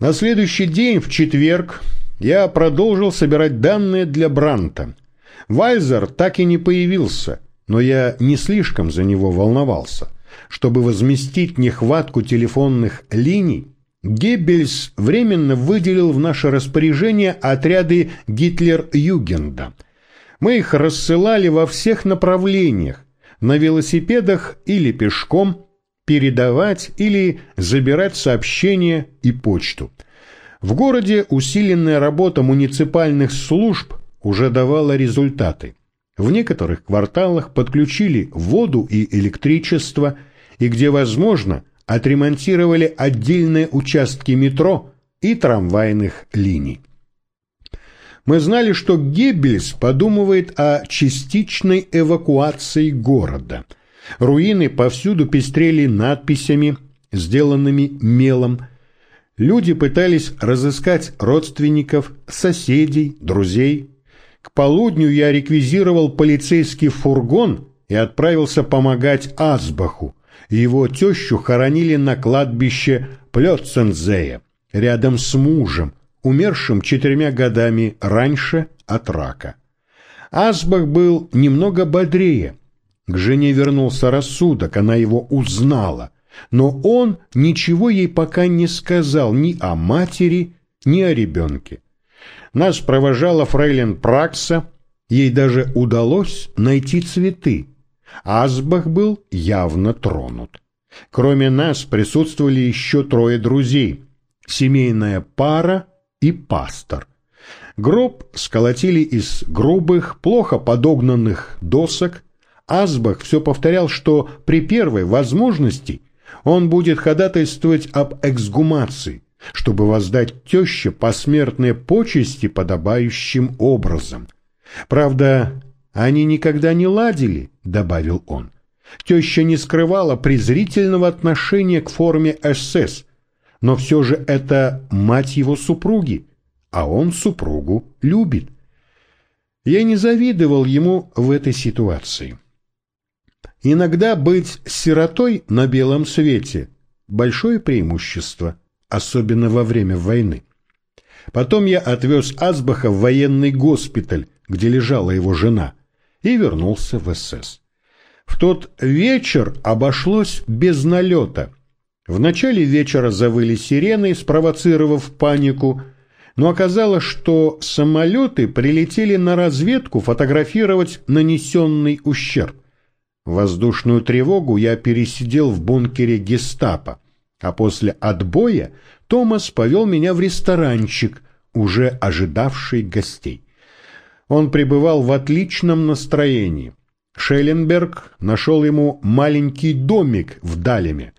На следующий день, в четверг, я продолжил собирать данные для Бранта. Вайзер так и не появился, но я не слишком за него волновался. Чтобы возместить нехватку телефонных линий, Геббельс временно выделил в наше распоряжение отряды Гитлер-Югенда. Мы их рассылали во всех направлениях, на велосипедах или пешком, передавать или забирать сообщения и почту. В городе усиленная работа муниципальных служб уже давала результаты. В некоторых кварталах подключили воду и электричество, и где возможно, отремонтировали отдельные участки метро и трамвайных линий. Мы знали, что Геббельс подумывает о частичной эвакуации города – Руины повсюду пестрели надписями, сделанными мелом. Люди пытались разыскать родственников, соседей, друзей. К полудню я реквизировал полицейский фургон и отправился помогать Асбаху. Его тещу хоронили на кладбище Плёцензея, рядом с мужем, умершим четырьмя годами раньше от рака. Асбах был немного бодрее, к жене вернулся рассудок, она его узнала, но он ничего ей пока не сказал ни о матери, ни о ребенке. Нас провожала фрейлин Пракса, ей даже удалось найти цветы. Асбах был явно тронут. Кроме нас присутствовали еще трое друзей, семейная пара и пастор. Гроб сколотили из грубых, плохо подогнанных досок, Асбах все повторял, что при первой возможности он будет ходатайствовать об эксгумации, чтобы воздать теще посмертные почести подобающим образом. Правда, они никогда не ладили, добавил он. Теща не скрывала презрительного отношения к форме СС, но все же это мать его супруги, а он супругу любит. Я не завидовал ему в этой ситуации. Иногда быть сиротой на белом свете – большое преимущество, особенно во время войны. Потом я отвез Асбаха в военный госпиталь, где лежала его жена, и вернулся в СС. В тот вечер обошлось без налета. В начале вечера завыли сирены, спровоцировав панику, но оказалось, что самолеты прилетели на разведку фотографировать нанесенный ущерб. Воздушную тревогу я пересидел в бункере гестапо, а после отбоя Томас повел меня в ресторанчик, уже ожидавший гостей. Он пребывал в отличном настроении. Шелленберг нашел ему маленький домик в Далеме,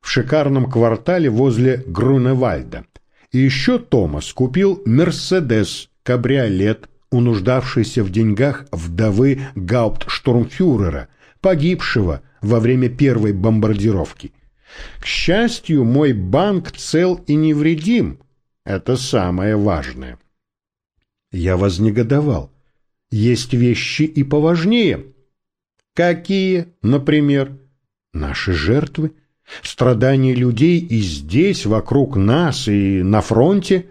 в шикарном квартале возле Груневальда. И еще Томас купил «Мерседес» кабриолет, унуждавшийся в деньгах вдовы гауптштурмфюрера, погибшего во время первой бомбардировки. К счастью, мой банк цел и невредим. Это самое важное. Я вознегодовал. Есть вещи и поважнее. Какие, например? Наши жертвы, страдания людей и здесь, вокруг нас, и на фронте.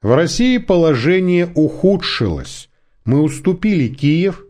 В России положение ухудшилось. Мы уступили Киев,